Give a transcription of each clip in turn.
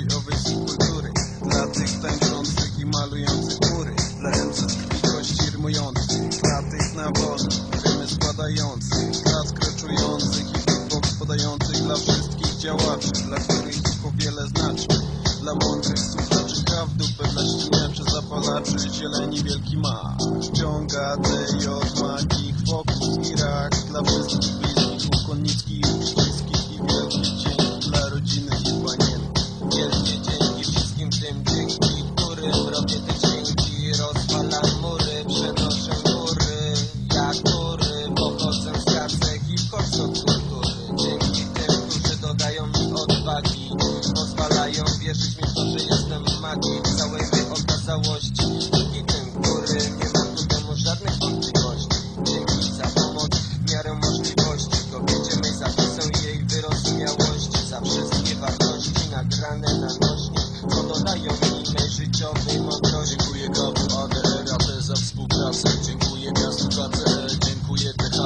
myśli o wyższej kultury Dla tych tańczących i malujących mury Dla MC gości rymujących Dla tych nabożnych, ziemi spadających Dla skroczujących i bok podających Dla wszystkich działaczy, dla których po wiele znaczy. Dla mądrych słuchaczy kaw dupę, dla ściemniaczy zapalaczy Zieleni wielki ma, ściąga tej od magich wokół i rak. Dla Którym robię te dźwięki Rozwalam mury, przenoszę góry Jak góry, pochodzę z karcek i wchodzę od kultury. Dzięki tym, którzy dodają mi odwagi Pozwalają wierzyć mi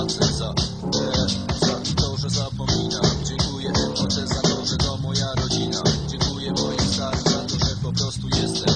ateza e, Za to, że zapominam. Dziękuję tym za to, że to moja rodzina. Dziękuję moim starym za to, że po prostu jestem